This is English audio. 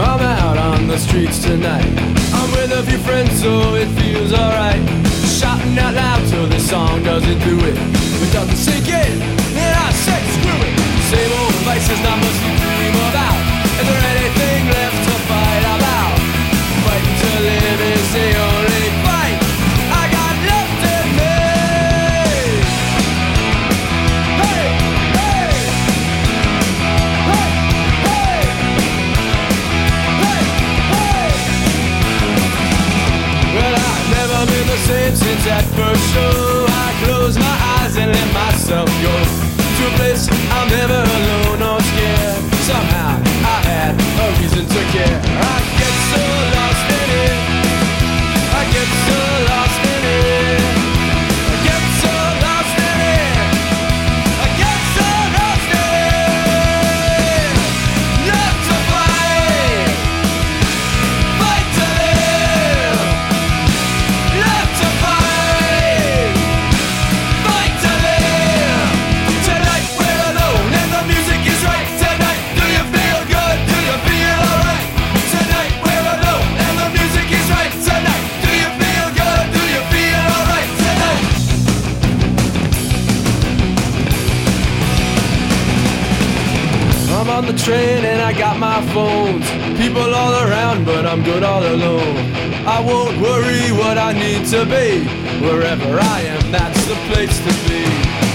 I'm out on the streets tonight. I'm with a few friends, so it feels alright. same since that first show. I close my eyes and let myself go to a place I'm never alone. on the train and I got my phones. People all around, but I'm good all alone. I won't worry what I need to be. Wherever I am, that's the place to be.